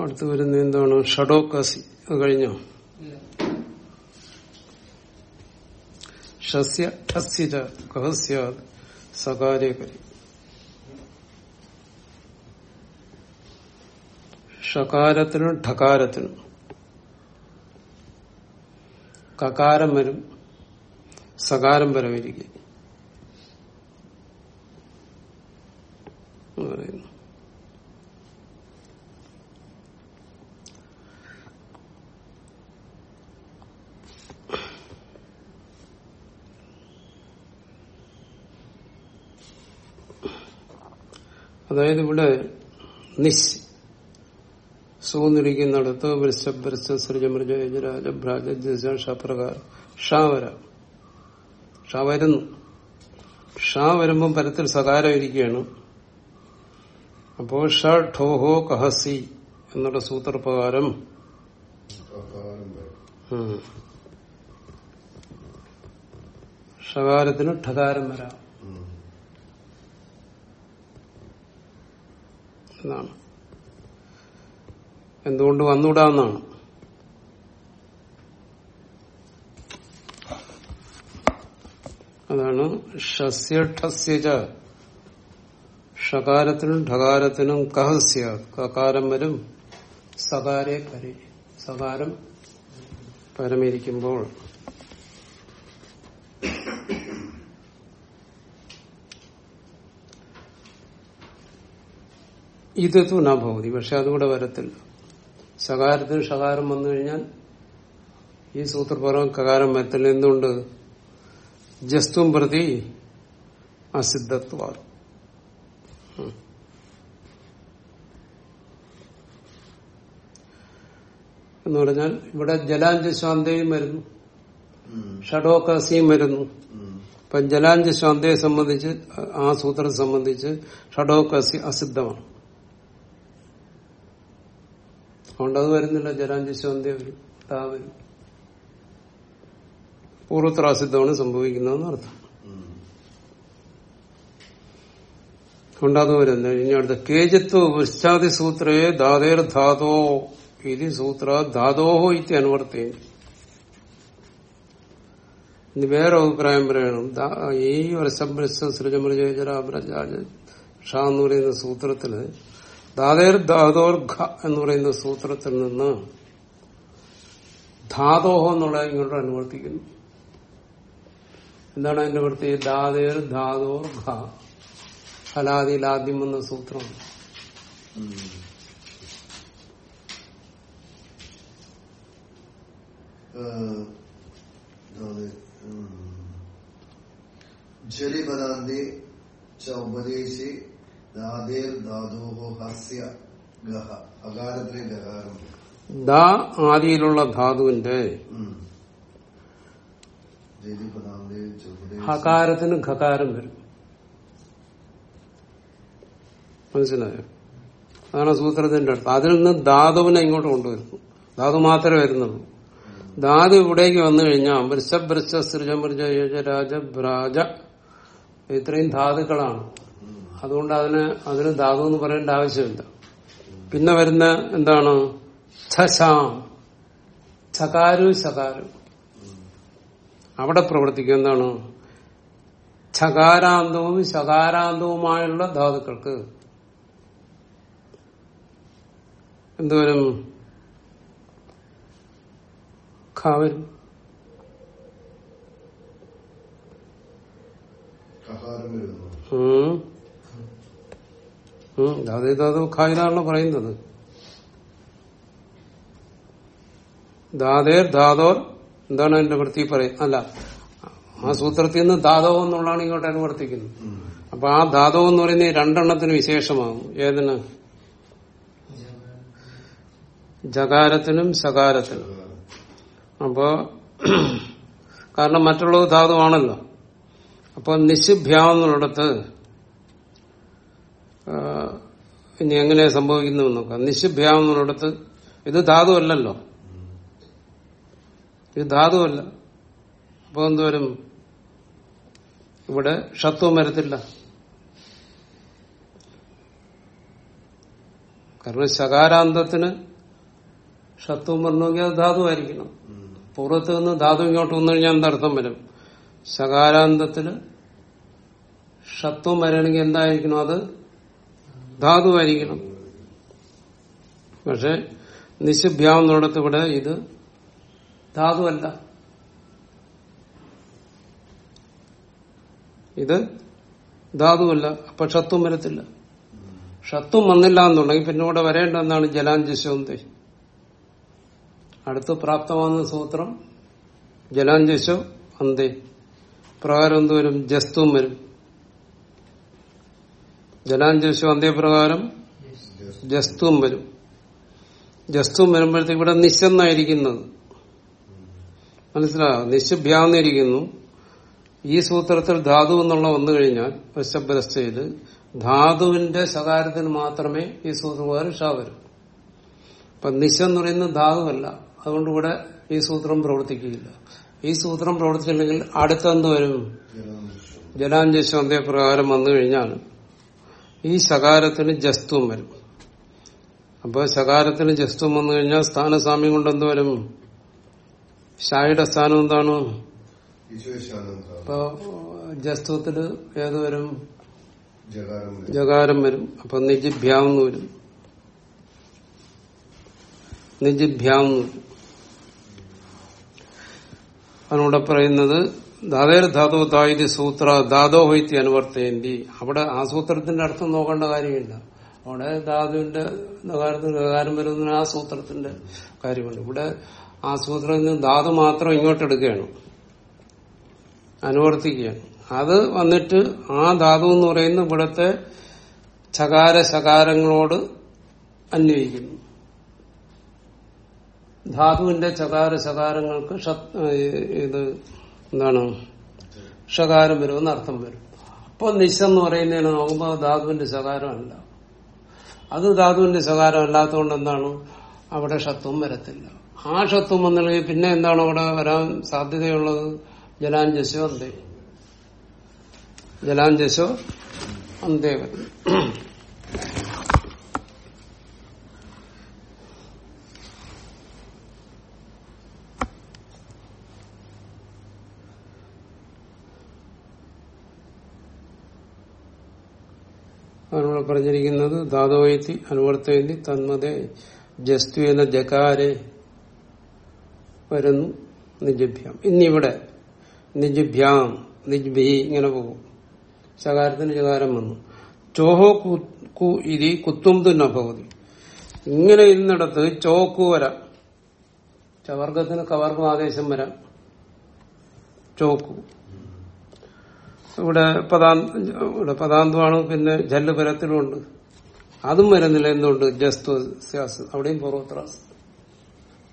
അടുത്ത് വരുന്ന എന്താണ്? ഷഡോക്കാസി അത് കഴിഞ്ഞോ? കഹസ്യ ഷകാരത്തിനും ഠകാരത്തിനും കകാരം വരും സകാരം വരവിരിക്കും എന്ന് പറയുന്നു അതായത് ഇവിടെ നിശ് സൂന്നിരിക്കുന്നിടത്ത് വൃശ്ച സൃജമൃജ യജരാജ ഭ്രാജ ഷപ്രകാരം ഷാ വരാം. ഷാ വരുന്നു. ഷാ വരുമ്പം പരത്തിൽ സകാരം ഇരിക്കുകയാണ്. അപ്പോ ഷ ഠോഹോ കഹസി എന്നുള്ള സൂത്രപ്രകാരം. ഷകാരത്തിന് ഠകാരം വരാം. എന്നാണ് എന്തുകൊണ്ട് വന്നുകൂടാന്നാണ് അതാണ് ഷസ്യഠസ്യജ ഷകാരത്തിനും ഠകാരത്തിനും കഹസ്യ. കകാരം വരും സകാരെ കരി സകാരം പരമിരിക്കുമ്പോൾ. ഇത് തുനാഭവതി പക്ഷെ അതുകൂടെ വരത്തില്ല. സകാരത്തിന് ഷകാരം വന്നു കഴിഞ്ഞാൽ ഈ സൂത്രപരം കകാരം വരത്തില്ല. എന്തുകൊണ്ട്? ജസ്തും പ്രതി അസിദ്ധത്വ എന്ന് പറഞ്ഞാൽ ഇവിടെ ജലാഞ്ചശാന്തയും വരുന്നു. ഷഡോക്കാസിയും വരുന്നു. അപ്പൊ ജലാഞ്ചശാന്തയെ സംബന്ധിച്ച് ആ സൂത്രത്തെ സംബന്ധിച്ച് ഷഡോക്കാസി അസിദ്ധമാണ്. അതുകൊണ്ട് അത് വരുന്നില്ല. ജലാഞ്ചശാന്തി വരും താ വരും പൂർവത്ര അസിദ്ധമാണ് സംഭവിക്കുന്നതെന്ന് അർത്ഥം. അതുകൊണ്ട് അത് വരുന്നത്. ഇനി അടുത്ത. കേജിത്വ പശ്ചാതി സൂത്രേ ധാതേർ ധാതോ. ഇത് സൂത്ര ധാതോഹോ ഇത്തി അനുവർത്തി ഇനി വേറെ അഭിപ്രായം പറയണം. ഈ വർഷഭ്രസ്ഥ സൃജമൃജ ഷാ എന്ന് പറയുന്ന സൂത്രത്തിൽ ധാതേർ ധാതോർഘ എന്ന് പറയുന്ന സൂത്രത്തിൽ നിന്ന് ധാതോഹോ എന്നുള്ള ഇങ്ങോട്ട് അനുവർത്തിക്കുന്നു. എന്താണ് അതിന്റെ വൃത്തി ധാതേർ ധാതോർഘ ഫലാദിയിൽ ആദ്യം വന്ന സൂത്രം. ജലിപദാന്തി ഉപദേശി ധാതേർ ധാതോഹോ ഹസ്യ ഗഹ അകാരത്തിലെ ഗകാരം ദാ ആദിയിലുള്ള ധാതുവിന്റെ ഹകാരത്തിന് ഖകാരം വരും. മനസ്സിലായോ? അതാണ് സൂത്രത്തിന്റെ അടുത്ത് അതിൽ നിന്ന് ധാതുവിനെ ഇങ്ങോട്ട് കൊണ്ടുവരുന്നു. ധാതു മാത്രമേ വരുന്നുള്ളൂ. ധാതു ഇവിടേക്ക് വന്നു കഴിഞ്ഞാൽ വൃഷ വൃഷ സൃജ മൃജ യജരാജ ഭ്രാജ. ഇത്രയും ധാതുക്കളാണ്. അതുകൊണ്ട് അതിന് അതിന് ധാതു എന്ന് പറയേണ്ട ആവശ്യമില്ല. പിന്നെ വരുന്ന എന്താണ്? ഛശാം. ഛകാരു ശകാരു. അവിടെ പ്രവർത്തിക്കുക എന്താണ്? ഛകാരാന്തവും ശകാരാന്തവുമായുള്ള ധാതുക്കൾക്ക് എന്തുവരും ഖാവരും. വരുന്നു. ഉം. ധാതു ധാതു ഖായിലാണല്ലോ പറയുന്നത്. ദാതേർ ധാതോർ എന്താണ് അതിന്റെ വൃത്തി പറയുന്നത് അല്ല ആ സൂത്രത്തിൽ നിന്ന് ദാതോ എന്നുള്ളതാണ് ഇങ്ങോട്ട് അനുവർത്തിക്കുന്നത്. അപ്പൊ ആ ദാതോ എന്ന് പറയുന്ന രണ്ടെണ്ണത്തിന് വിശേഷമാകും ഏതിന്? ജകാരത്തിനും സകാരത്തിനും. അപ്പോ കാരണം മറ്റുള്ളത് ധാതുവാണല്ലോ അപ്പൊ നിശുഭ്യാവുന്നിടത്ത് ഇനി എങ്ങനെ സംഭവിക്കുന്നു നോക്കാം നിശുഭ്യാവുന്നിടത്ത് ഇത് ധാതുവല്ലല്ലോ. ഇത് ധാതുവല്ല. അപ്പൊ എന്തുവരും ഇവിടെ ഷത്വം വരത്തില്ല. കാരണം ശകാരാന്തത്തിന് ഷത്വം വരണമെങ്കിൽ അത് ധാതുവായിരിക്കണം. പൂർവത്തിൽ നിന്ന് ധാതു ഇങ്ങോട്ട് വന്നു കഴിഞ്ഞാൽ എന്തർത്ഥം വരും? ശകാരാന്തത്തിന് ഷത്വം വരണമെങ്കിൽ എന്തായിരിക്കണം അത്? ധാതുവായിരിക്കണം പക്ഷെ നിശുഭ്യാം എന്നിടത്ത് ഇവിടെ ഇത് ധാതുവല്ല ഇത് ധാതുവല്ല അപ്പൊ ഷത്വം വരത്തില്ല. ഷത്വം വന്നില്ല എന്നുണ്ടെങ്കിൽ പിന്നെ ഇവിടെ വരേണ്ട എന്നാണ് ജലാഞ്ജശോന്തി അടുത്ത് പ്രാപ്തമാകുന്ന സൂത്രം ജലാഞ്ജശോ അന്തേ. പ്രകാരം എന്തുവരും ജസ്തും വരും. ജലാഞ്ജശോ അന്തേ പ്രകാരം ജസ്തും വരും. ജസ്തുവും വരുമ്പോഴത്തേക്ക് ഇവിടെ നിശന്നായിരിക്കുന്നത് മനസ്സിലാ നിശ്ചഭ്യാന്നിരിക്കുന്നു ഈ സൂത്രത്തിൽ ധാതു എന്നുള്ള വന്നു കഴിഞ്ഞാൽ വശബ്ദസ്ഥയിൽ ധാതുവിന്റെ ശകാരത്തിന് മാത്രമേ ഈ സൂത്രപ്രകാരം ഷാ വരും. അപ്പൊ നിശ എന്ന് പറയുന്നത് ധാതുവല്ല. അതുകൊണ്ട് ഇവിടെ ഈ സൂത്രം പ്രവർത്തിക്കുകയില്ല. ഈ സൂത്രം പ്രവർത്തിച്ചില്ലെങ്കിൽ അടുത്തെന്ത് വരും? ജലാഞ്ജശം പ്രകാരം വന്നു കഴിഞ്ഞാൽ ഈ സകാരത്തിന് ജസ്തുവും വരും. അപ്പോൾ സകാരത്തിന് ജസ്തുവും വന്നു കഴിഞ്ഞാൽ സ്ഥാനസാമ്യം കൊണ്ട് എന്ത് വരും? ഷായുടെ സ്ഥാനം എന്താണ്? അപ്പോ ജസ്തുവത്തിൽ ഏത് വരും? ജകാരം വരും. അപ്പൊ നിജിഭ്യാവുന്നു വരും. നിജിഭ്യാവുന്നു അതിനൂടെ പറയുന്നത് ധാതേർ ധാതോ തായുധി സൂത്ര ധാതോ ഹൈത്തി അനുവർത്തയന്തി അവിടെ ആ സൂത്രത്തിന്റെ അർത്ഥം നോക്കേണ്ട കാര്യമില്ല. അവിടെ ധാതുവിന്റെ നകാരത്തിന് നകാരം വരുന്നതിന് ആ സൂത്രത്തിന്റെ കാര്യമുണ്ട്. ഇവിടെ ആ സൂത്രത്തിൽ നിന്ന് ധാതു മാത്രം ഇങ്ങോട്ട് എടുക്കുകയാണ്. അനുവർത്തിക്കുകയാണ്. അത് വന്നിട്ട് ആ ധാതു എന്ന് പറയുന്ന ഇവിടത്തെ ചകാര ശകാരങ്ങളോട് അന്വയിക്കുന്നു ധാതുവിന്റെ ചകാര ശകാരങ്ങൾക്ക് ഇത് എന്താണ്? ഷകാരം വരുമെന്ന് അർത്ഥം വരും. അപ്പോൾ നിശ എന്ന് പറയുന്നതിന് നോക്കുമ്പോൾ ധാതുവിന്റെ ശകാരമല്ല അത് ധാതുവിന്റെ ശകാരം അല്ലാത്തതുകൊണ്ട് എന്താണ്? അവിടെ ഷത്വം വരത്തില്ല. ആ ഷത്വം വന്നില്ലെങ്കിൽ പിന്നെ എന്താണ് അവിടെ വരാൻ സാധ്യതയുള്ളത്? ജലാഞ്ജസോ അന്തേ ജലാഞ്ജസോ അന്തേ വരും അതിനോട് പറഞ്ഞിരിക്കുന്നത് ധാതോയത്തി അനുവർത്തയന്തി തന്മതേ എന്ന ജകാരെ വരുന്നു നിജഭ്യാം. ഇന്നിവിടെ നിജഭ്യാം നിജ്ഭി ഇങ്ങനെ പോകും. ശകാരത്തിന് ശകാരം വന്നു. ചോഹോ കു ഇതി കുത്തും തുന്നഭവതി ഇങ്ങനെ ഇരുന്നിടത്ത് ചോക്കു വരാം. ചവർഗത്തിന് കവർഗം ആദേശം വരാം. ചോക്കു ഇവിടെ പദാന്ത പദാന്തമാണ് പിന്നെ ജല്ല് പരത്തിലുമുണ്ട് അതും വരുന്നില്ല എന്തുകൊണ്ട്? ജസ്തു സ്യാസ്. അവിടെയും പൂർവത്രാസ്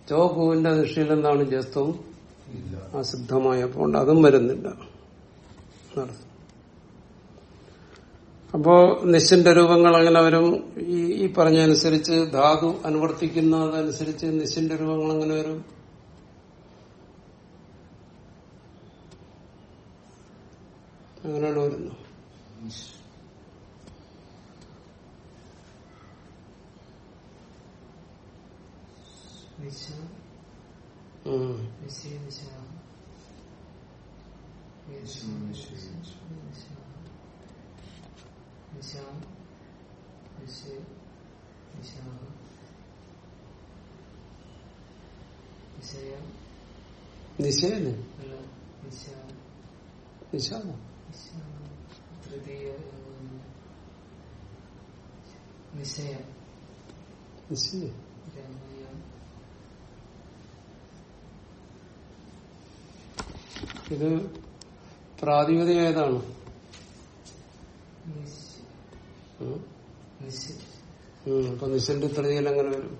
ചോക്കുവിന്റെ ദൃഷ്ടിയിൽ എന്താണ് ജസ്തവും? അസിദ്ധമായപ്പോൾ അതും വരുന്നില്ല. അപ്പോ നിശ്ചിന്റെ രൂപങ്ങൾ അങ്ങനെ വരും. ഈ പറഞ്ഞനുസരിച്ച് ധാതു അനുവർത്തിക്കുന്നതനുസരിച്ച് നിശ്ചിന്റെ രൂപങ്ങൾ അങ്ങനെ വരും. അങ്ങനെയാണ് വരുന്നത് നിശ ഉം. തൃതീയ ഇത് ഏതാണ്? ഉം. അപ്പൊ നിശന്റെ തൃതിയിൽ എങ്ങനെ വരും?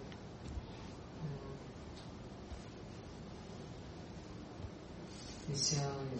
നിശായ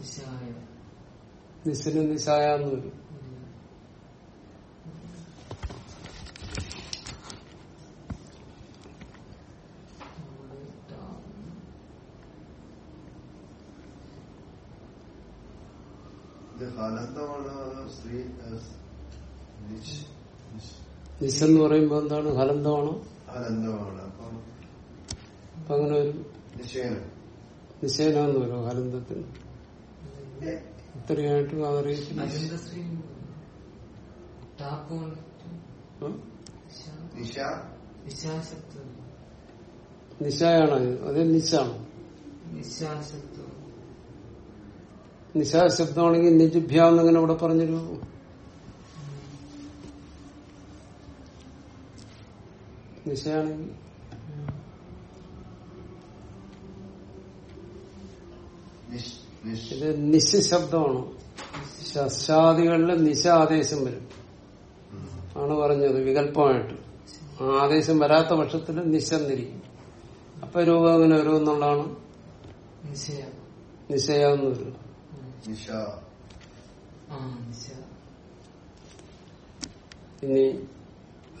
ഏഹ്, നിശായ എന്ന് വരും. നിശെന്ന് പറയുമ്പോ എന്താണ്? ഹലന്തമാണോ? ഹലന്തമാണ്. അപ്പം അങ്ങനെ ഒരു നിശേന എന്ന് വരും ഹലന്തത്തിന്. ഇത്രയായിട്ട് അതറിയത്തില്ല നിശായാണ്? അത്. നിശാണ്. നിശാശബ്ദമാണെങ്കിൽ നിശാ ശബ്ദമാണെങ്കിൽ നിജിഭ്യ എന്നിങ്ങനെ ഇവിടെ പറഞ്ഞൊരു നിശയാണെങ്കിൽ നിശ നിശ് ഇത് നിശ ശബ്ദമാണ് ശാദികളിൽ നിശ ആദേശം വരും. ആണ് പറഞ്ഞത് വികല്പമായിട്ട്. ആ ആദേശം വരാത്ത പക്ഷത്തിൽ നിശന്നിരിക്കും. അപ്പൊ രൂപം അങ്ങനെ വരും എന്നുള്ളതാണ്? നിശയ. നിശയാന്ന് വരും. ആ നിശ. ഇനി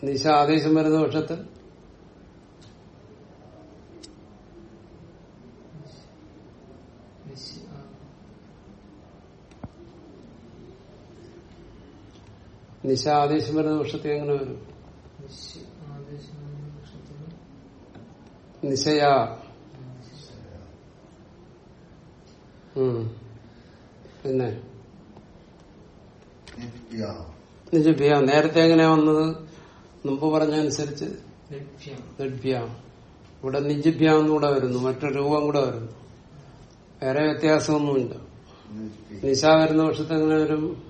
നിശ ആദേശം വരുന്ന പക്ഷത്തിൽ നിശ ആ നിശ ആദേശം വരുന്ന പക്ഷത്തിൽ എങ്ങനെ വരും? നിശയാ. പിന്നെ? നിജഭ്യ നേരത്തെ എങ്ങനെയാ വന്നത്? മുമ്പ് പറഞ്ഞനുസരിച്ച് നിഡ്ഭ്യ ഇവിടെ നിജഭ്യ എന്നുകൂടെ വരുന്നു. മറ്റൊരു രൂപം കൂടെ വരുന്നു. വേറെ വ്യത്യാസമൊന്നുമില്ല. നിശ വരുന്ന വർഷത്തെ എങ്ങനെ വരും?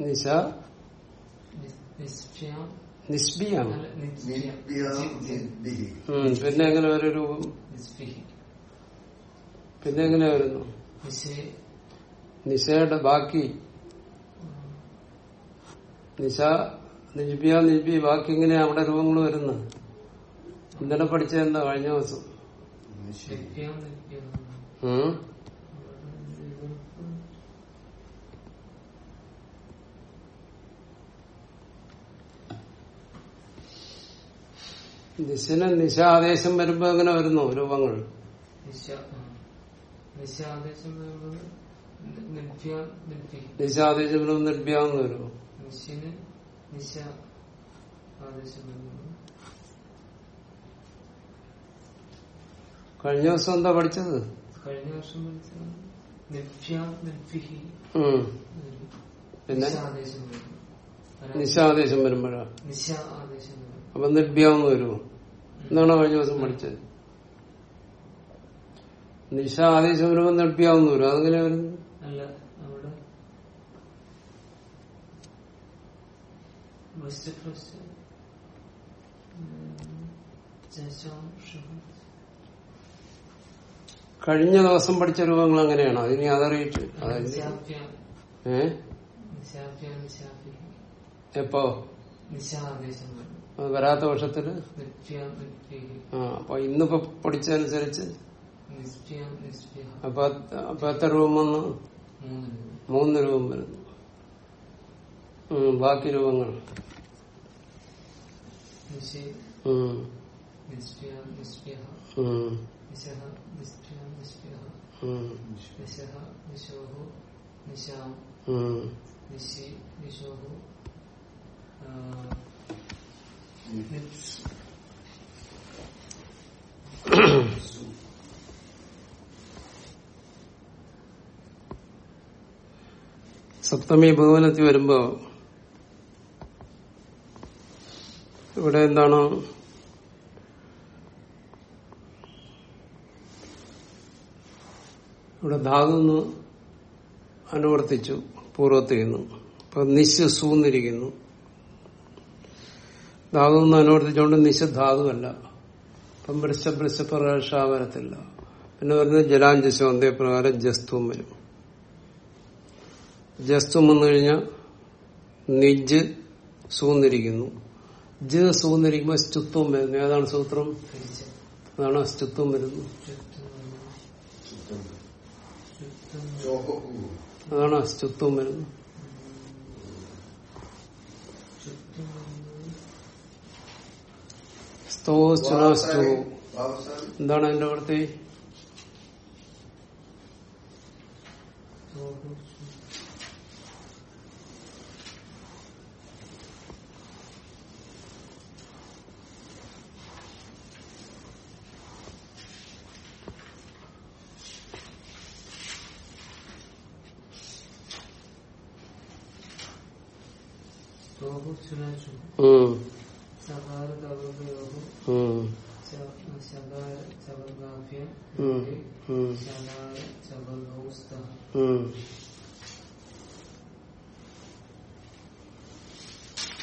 നിശ നിസ്ബിയാണ് പിന്നെ എങ്ങനെ ഒരു രൂപം? പിന്നെ എങ്ങനെ വരുന്നു? നിശേ. നിശയുടെ ബാക്കി. നിശ നിജ്ബിയ നിജ്ബി ബാക്കി ഇങ്ങനെയാ അവിടെ രൂപങ്ങൾ വരുന്നത്? ഇന്നലെ പഠിച്ചെന്താ കഴിഞ്ഞ ദിവസം നിശി ലഭ്യം ലഭ്യം ഉം? നിശന് നിശാദേശം വരുമ്പോ എങ്ങനെ വരുന്നു രൂപങ്ങൾ? നിശാദേശം വരുമ്പോ നിർഭ്യാന്ന് വരുമോ? കഴിഞ്ഞ ദിവസം എന്താ പഠിച്ചത്? കഴിഞ്ഞ വർഷം. പിന്നെ? നിശ ആദേശം വരുന്നു അല്ല, നിശാദേശം അപ്പൊ നിർഭ്യാന്ന് വരുമോ? എന്താണ് കഴിഞ്ഞ ദിവസം പഠിച്ചത്? നിശ ആദേശം വരുമ്പോ നിർഭ്യാന്ന് വരും അതെങ്ങനെ വരുന്നു കഴിഞ്ഞ ദിവസം പഠിച്ച രൂപങ്ങൾ അങ്ങനെയാണ്? അതിനി നിശാഭ്യ ഏ? എപ്പോ? നിശ ആദേശം. വരുന്നു അത് വരാത്ത നിത്യ ആ അപ്പൊ ഇന്നിപ്പോ പഠിച്ചതനുസരിച്ച് അപ്പൊ എത്ര രൂപം വന്നു? മൂന്ന് രൂപ. വരുന്നു ബാക്കി രൂപങ്ങൾ. നിശി. നിശോഹോ. സപ്തമി ഭവനത്തിൽ വരുമ്പോ ഇവിടെ എന്താണ്? ഇവിടെ ധാതു അനുവർത്തിച്ചു പൂർവത്തിരിക്കുന്നു അപ്പൊ നിശ്വസൂന്നിരിക്കുന്നു ധാതു എന്ന് അനുവർത്തിച്ചുകൊണ്ട് നിശധാതുവല്ല അപ്പം വൃശ്ച വരത്തില്ല പിന്നെ വരുന്നത് ജലാഞ്ജസം അതേപ്രകാരം ജസ്തുവും വരും. ജസ്തും വന്നു കഴിഞ്ഞാൽ നിജ് സൂന്നിരിക്കുന്നു. ജ് സൂന്നിരിക്കുമ്പോൾ സ്റ്റുത്വം വരുന്നു. ഏതാണ് സൂത്രം? അതാണ് അസ്തിത്വം ചോഹു അതാണ് അസ്റ്റുത്വം വരുന്നത് സ്തോ വാവസാനം എന്താണ് അതിന്റെ വൃത്തി ഉം,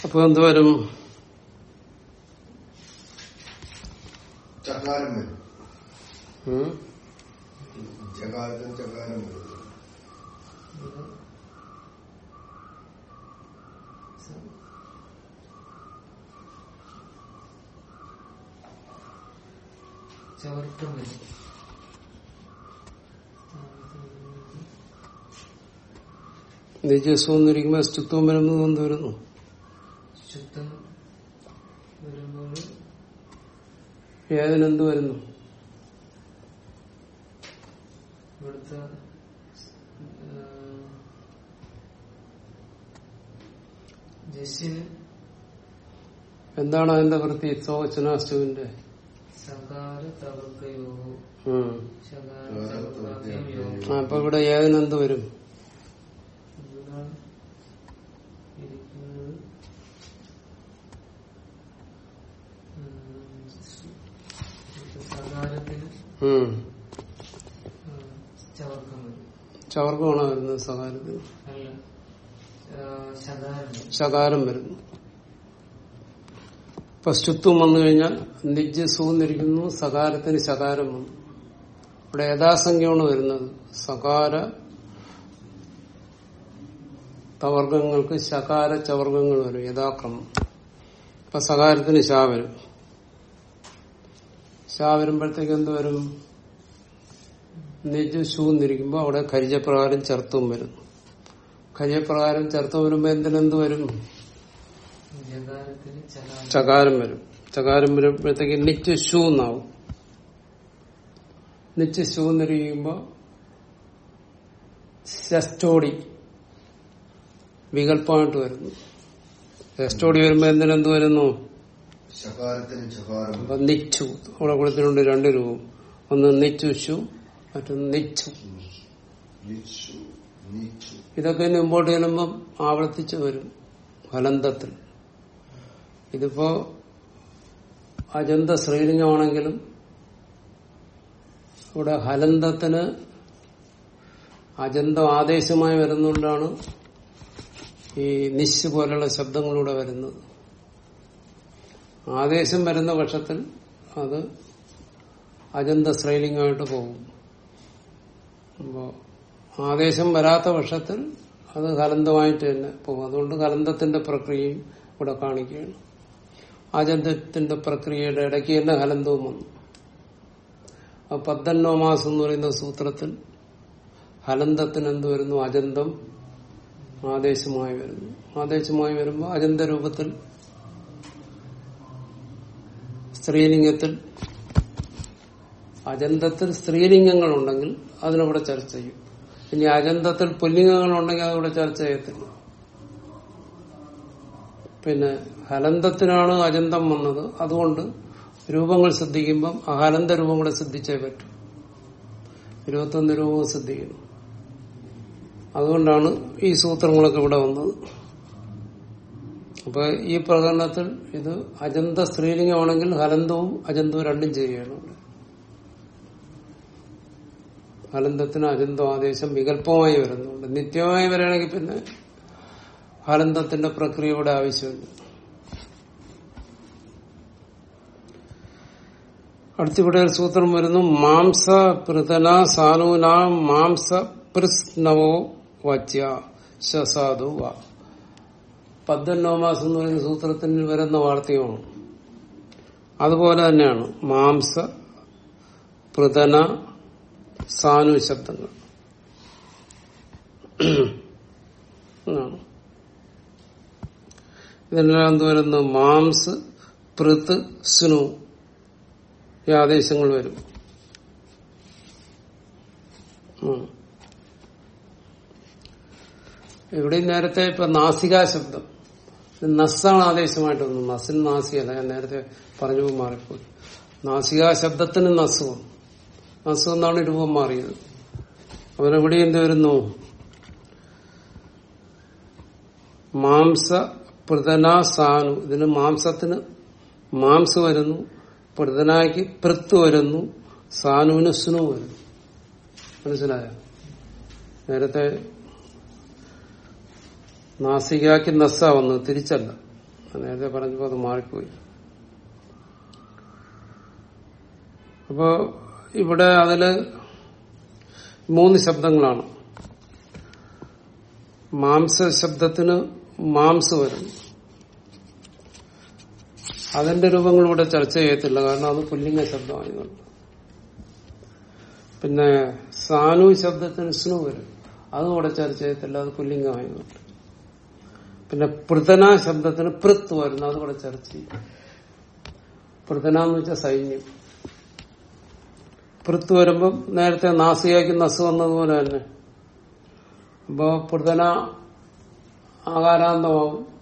അപ്പൊ എന്തുവരും ചകാരം വരും ഉം? ചകാരം വരും ഇത് സ- ചവർക്കം വരും നിജസ്വന്നിരിക്കുമ്പോ അസ്തിത്വം വരുന്നത് എന്ത് വരുന്നു? ശുദ്ധം വരുമ്പോൾ ഏതിനെന്ത് വരുന്നു? ഇവിടുത്തെ എന്താണ് അതിന്റെ വൃത്തി സോചനാസ്റ്റുവിന്റെ സകാര തവർക്കയോഗു ഉം. ശകാര ചവർഗാഭ്യം യോഗം ആ, അപ്പൊ ഇവിടെ ഏകനെന്ത് വരും. ചവർക്കമാണോ വരുന്നത് സകാരത്തിന്? ശകാരം വരും. ശകാരം വരുന്നു ഇപ്പൊ സ്റ്റുത്വം വന്നു കഴിഞ്ഞാൽ നിജ് സൂന്നിരിക്കുന്നു സകാരത്തിന് ശകാരം വന്നു. ഇവിടെ യഥാസംഖ്യമാണ് വരുന്നത്. സകാര തവർഗങ്ങൾക്ക് ശകാര ചവർഗങ്ങൾ വരും യഥാക്രമം. ഇപ്പൊ സകാരത്തിന് ശാ വരും. ശാ വരുമ്പോഴത്തേക്ക് എന്ത് വരും? നെജ് ശൂന്നിരിക്കുമ്പോൾ അവിടെ ഖരിജപ്രകാരം ചെറുത്തും വരും. ഖരിജപ്രകാരം ചെറുത്തും വരുമ്പോ എന്തിനെന്ത് വരും? ചകാരം. ചകാരം വരും. ചകാരം വരുമ്പോഴത്തേക്ക് നിറ്റ് ഷൂ എന്നാവും നിറ്റ് ഷൂ എന്നിരിക്കുമ്പോ ഷസ്റ്റോടി വികല്പമായിട്ട് വരുന്നു. ഷസ്റ്റോടി വരുമ്പോ എന്തിനെന്ത് വരുന്നു? അപ്പൊ നിച്ചു അവിടെ കൊടുത്തിട്ടുണ്ട് രണ്ട് രൂപം. ഒന്ന് നിച്ചു ഷു മറ്റൊന്ന് നിച്ചു. ഇതൊക്കെ മുമ്പോട്ട് ചെല്ലുമ്പം ആവർത്തിച്ച് വരും ഫലന്തത്തിൽ. ഇതിപ്പോ അജന്ത ശ്രീലിംഗമാണെങ്കിലും ഇവിടെ ഹലന്തത്തിന് അജന്തം ആദേശമായി വരുന്നതുകൊണ്ടാണ് ഈ നിശ് പോലുള്ള ശബ്ദങ്ങളിലൂടെ വരുന്നത്. ആദേശം വരുന്ന പക്ഷത്തിൽ അത് അജന്ത ശ്രീലിംഗമായിട്ട് പോകും. അപ്പോ ആദേശം വരാത്ത പക്ഷത്തിൽ അത് ഹലന്തമായിട്ട് തന്നെ പോകും. അതുകൊണ്ട് ഹലന്തത്തിന്റെ പ്രക്രിയയും ഇവിടെ കാണിക്കുകയാണ്. അജന്തത്തിന്റെ പ്രക്രിയയുടെ ഇടയ്ക്ക് തന്നെ ഹലന്തവും വന്നു. ആ പദ്ദന്നോ മാസം എന്ന് പറയുന്ന സൂത്രത്തിൽ ഹലന്തത്തിന് എന്ത് വരുന്നു? അജന്തം. ആദേശമായി വരുന്നു. ആദേശമായി വരുമ്പോൾ അജന്ത രൂപത്തിൽ സ്ത്രീലിംഗത്തിൽ അജന്തത്തിൽ സ്ത്രീലിംഗങ്ങളുണ്ടെങ്കിൽ അതിനവിടെ ചർച്ച ചെയ്യും. ഇനി അജന്തത്തിൽ പുല്ലിംഗങ്ങളുണ്ടെങ്കിൽ അതിവിടെ ചർച്ച ചെയ്യത്തില്ല. പിന്നെ ഹലന്തത്തിനാണ് അജന്തം വന്നത്. അതുകൊണ്ട് രൂപങ്ങൾ ശ്രദ്ധിക്കുമ്പം അഹാനന്ദ രൂപങ്ങളെ ശ്രദ്ധിച്ചേ പറ്റും. ഇരുപത്തൊന്ന് രൂപവും ശ്രദ്ധിക്കുന്നു. അതുകൊണ്ടാണ് ഈ സൂത്രങ്ങളൊക്കെ ഇവിടെ വന്നത്. അപ്പൊ ഈ പ്രകടനത്തിൽ ഇത് അജന്ത സ്ത്രീലിംഗമാണെങ്കിൽ ഹലന്തവും അജന്തവും രണ്ടും ചെയ്യുകയാണ് ഹലന്തത്തിന് അജന്തം ആദേശം വികല്പമായി വരുന്നുണ്ട്. നിത്യമായി വരികയാണെങ്കിൽ പിന്നെ ഹലന്തത്തിന്റെ പ്രക്രിയയുടെ ആവശ്യമില്ല. അടുത്തിവിടെ ഒരു സൂത്രം വരുന്നു മാംസ പൃതന സാനൂന മാംസ പൃസ്നവോ വച്യ ശസാദു വ. എന്ന് പറയുന്ന സൂത്രത്തിൽ വരുന്ന വാർത്തയാണ്. അതുപോലെ തന്നെയാണ് മാംസ പൃതന സാനു ശബ്ദങ്ങൾ. ഇതിനെല്ലാം വരുന്നു? മാംസ് പൃത് സ്നു. ഈ ആദേശങ്ങൾ വരും. എവിടെ നേരത്തെ ഇപ്പൊ നാസികാ ശബ്ദം. നസ്സാണ് ആദേശമായിട്ട് വന്നത് നസിന് നാസികല്ല ഞാൻ നേരത്തെ പറഞ്ഞു മാറിപ്പോയി. നാസികാ ശബ്ദത്തിന് നസ്സും നസ്സു എന്നാണ് രൂപം മാറിയത്. അവരെവിടെ എന്ത് വരുന്നു? മാംസ പ്രതനാസാനു സാനു. ഇതിന് മാംസത്തിന് മാംസ് വരുന്നു. പൃതനായ്ക്ക് പൃത്ത് വരുന്നു സാനുവിന് സ്നു വരുന്നു. മനസ്സിലായോ? നേരത്തെ നാസികാക്കി നസ്സ വന്നു തിരിച്ചല്ല. നേരത്തെ പറഞ്ഞപ്പോ അത് മാറിപ്പോയി. അപ്പോ ഇവിടെ അതിൽ മൂന്ന് ശബ്ദങ്ങളാണ്. മാംസ ശബ്ദത്തിന് മാംസ് വരുന്നു. അതിന്റെ രൂപങ്ങൾ ഇവിടെ ചർച്ച ചെയ്യത്തില്ല. കാരണം അത് പുല്ലിംഗ ശബ്ദമായതുകൊണ്ട് പിന്നെ സാനു ശബ്ദത്തിന് സ്നു വരും. അതും ഇവിടെ ചർച്ച ചെയ്യത്തില്ല. അത് പുല്ലിംഗമായതുകൊണ്ട് പിന്നെ പൃഥന ശബ്ദത്തിന് പൃത്ത് വരുന്നു. അത് ഇവിടെ ചർച്ച ചെയ്യും. പൃഥന എന്ന് വെച്ചാൽ സൈന്യം. പൃത്ത് വരുമ്പം നേരത്തെ നാസികയ്ക്ക് നസ് വന്നതുപോലെ തന്നെ. അപ്പോ പൃഥന ആകാരാന്തമാവും.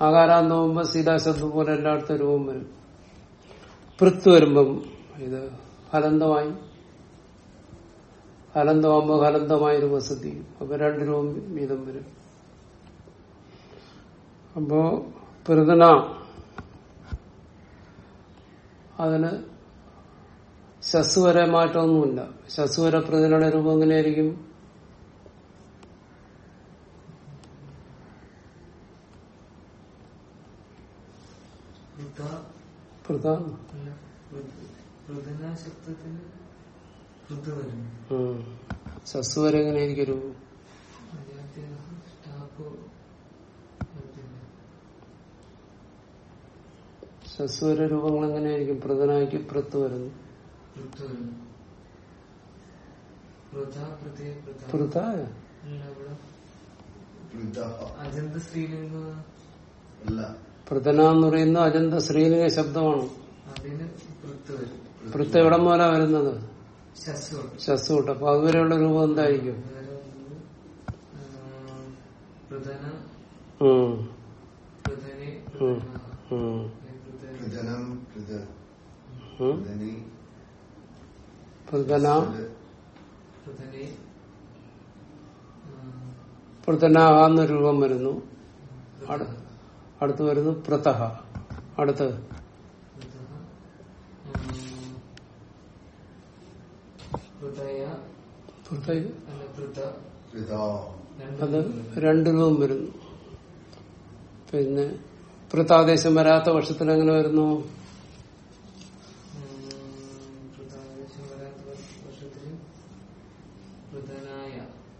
ആകാരാന്തമാകുമ്പോ സീതാശബ്ദം പോലെ എല്ലായിടത്തും രൂപം വരും. പൃത്ത് വരുമ്പം ഇത് ഹലന്തമായി ഹലന്തമാകുമ്പോ ഹലന്തമായി രൂപം ശ്രദ്ധിക്കും അപ്പൊ രണ്ട് രൂപം വീതം വരും. അപ്പോ പൃതന അതിന് ശസ് വരെ മാറ്റമൊന്നുമില്ല. ശസ് വരെ പൃതനയുടെ രൂപം എങ്ങനെയായിരിക്കും വൃത പൃത അല്ല വൃ- വൃതന ശബ്ദത്തിന് വൃത വരുന്നു ഉം. ശസ് വരെ എങ്ങനെയായിരിക്കും രൂപം അതിനകത്ത് സ്റ്റാഫ് വരുന്നില്ല. ശസ് വരെ രൂപങ്ങൾ എങ്ങനെയായിരിക്കും പൃതനായിക്ക് പൃത്ത് വരുന്നു വൃത്ത വരുന്നു. ഒരു സസ്വര രൂപങ്ങൾ എങ്ങനെയായിരിക്കും? അല്ല പ്രത്ത് വരുന്നു. അജന്ത സ്ത്രീലിംഗ പൃതന എന്ന് പറയുന്ന അജന്ത ശ്രീലിംഗ ശബ്ദമാണ്. പൃത്ത് എവിടം പോലെ വരുന്നത്? ശസ്വം അപ്പൊ അതുവരെയുള്ള രൂപം എന്തായിരിക്കും? പൃഥന എന്ന രൂപം വരുന്നു. അടു- അടുത്ത് വരുന്നു പ്രതഹ. അടുത്ത്. അത് രണ്ട് രൂപം വരുന്നു. പിന്നെ പ്രതാദേശം വരാത്ത വർഷത്തിൽ എങ്ങനെ വരുന്നു?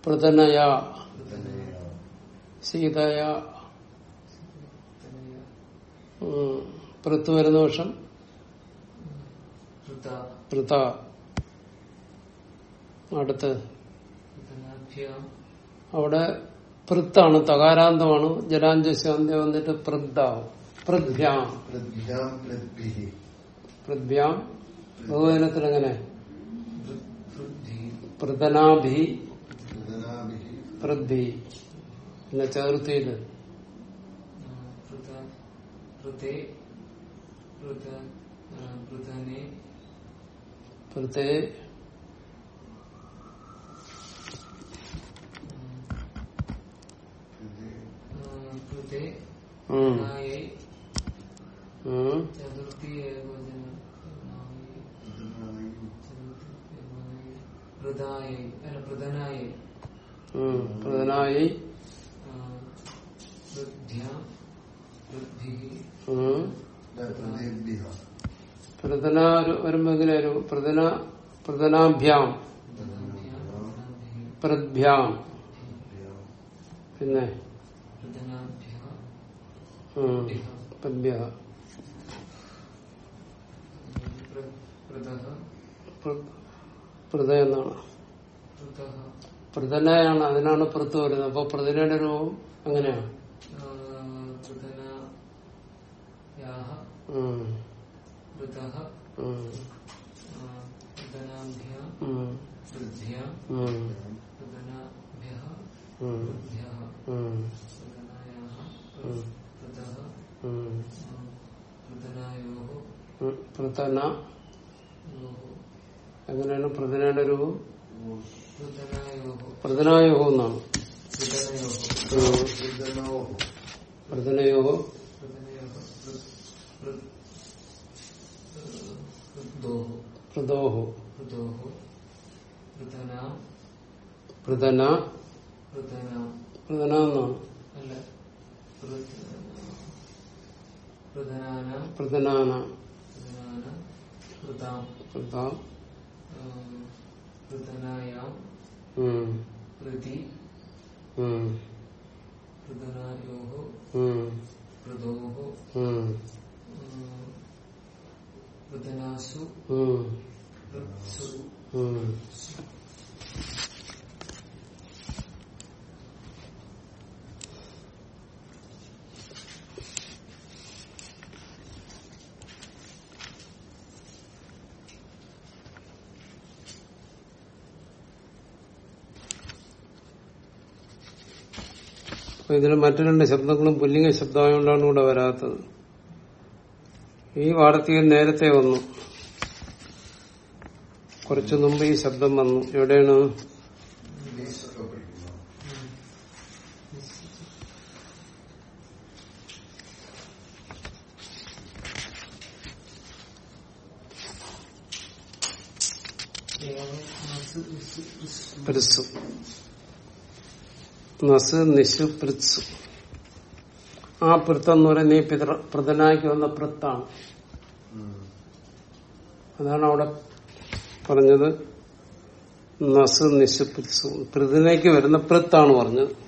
പ്രതനയ സീതയ. ഉം. പൃത്ത് വരുന്ന വർഷം പൃത അടുത്ത് അവിടെ പൃത്താണ് തകാരാന്തമാണ്. ജലാഞ്ജശാന്തി വന്നിട്ട് പൃദ്ധാവും. പൃഥ്യാം പ്രഭ്യാം പ്രദ്ഭിഹി പൃഥ്യാം ബഹുവചനത്തിൽ എങ്ങനെ പൃഥനാഭി. പൃഥ്വി. പിന്നെ ചേർത്തിയിൽ പൃഥേ പൃഥനെ പൃഥേ പൃഥേ പ്രധാനാഭിഹി പ്രദ്ഭ്യാം പിന്നെ? പ്രതനയാണ് എന്നാണ്. അതിനാണ് പുറത്ത് വരുന്നത് അപ്പൊ പ്രതിനയുടെ രൂപം അങ്ങനെയാണ് പ്രധാന എങ്ങനെയാണ് പ്രതിനയുടെ രൂപം പ്രധനായോ എന്നാണ് പ്രധാനയോ ഉം. പ്രധന വൃതന പ്രധന എന്നാണ് അല്ല. പ്രധാന പ്രധനാന പ്രധാന വൃതാം പ്രധാം വൃതനായാം ഉം. പ്രതി ഉം. വൃതനായോ ഉം. വൃതോ ഉം. വൃതനാസു ഉം. വൃത്സു ഉം. അപ്പൊ ഇതിൽ മറ്റു രണ്ട് ശബ്ദങ്ങളും പുല്ലിംഗ ശബ്ദമായോണ്ടാണ് ഇവിടെ വരാത്തത്. ഈ വാർത്തകൻ നേരത്തെ വന്നു. കുറച്ചു മുമ്പ് ഈ ശബ്ദം വന്നു. എവിടെയാണ്? നസ് നിശു പൃത്സ് ആ പൃത്ത് എന്ന് പറയുന്ന ഈ പിതൃ പ്രധാനാക്കി വന്ന പൃത്താണ്. അതാണ് അവിടെ പറഞ്ഞത് നസ് നിശു പൃത്സു പൃഥിനേക്ക് വരുന്ന പൃത്താണ് പറഞ്ഞത്.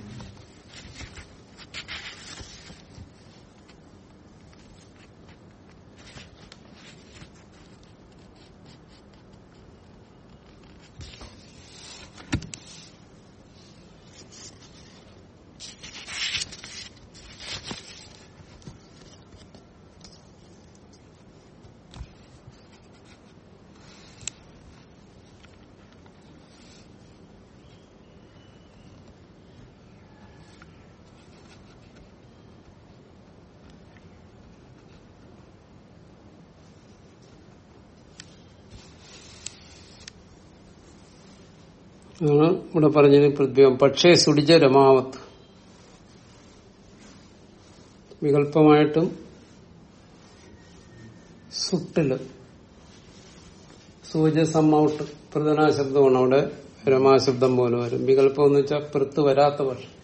ആണ് ഇവിടെ പറഞ്ഞത് പൃഥ്വിയം പക്ഷേ സുടിച്ച രമാവത്ത്. വികല്പമായിട്ടും സുട്ടിൽ. സൂചസമ്മൗട്ട് പ്രതനാശബ്ദമാണ് അവിടെ രമാശബ്ദം പോലെ വരും. വികല്പം എന്ന് വെച്ചാൽ പൃത്ത് വരാത്ത പക്ഷം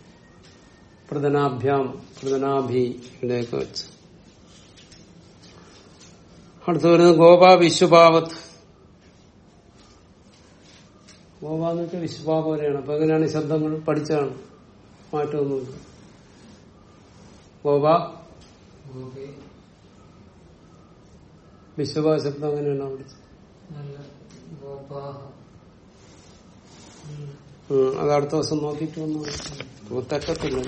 പ്രതനാഭ്യാം പ്രധാനാഭി ഇവിടെയൊക്കെ വെച്ച്. അടുത്ത് വരുന്നത് ഗോപാ വിശ്വഭാവത്ത്. എന്ന് വെച്ചാൽ വിശ്വഭാ പോലെയാണ്. അപ്പൊ എങ്ങനെയാണ് ഈ ശബ്ദങ്ങൾ പഠിച്ചാണ് മാറ്റമൊന്നുമില്ല. ഗോപ വിശ്വ ശബ്ദം അങ്ങനെയാണ് പഠിച്ചത്? അത് അടുത്ത ദിവസം നോക്കിയിട്ട് വന്നു തെറ്റത്തില്ല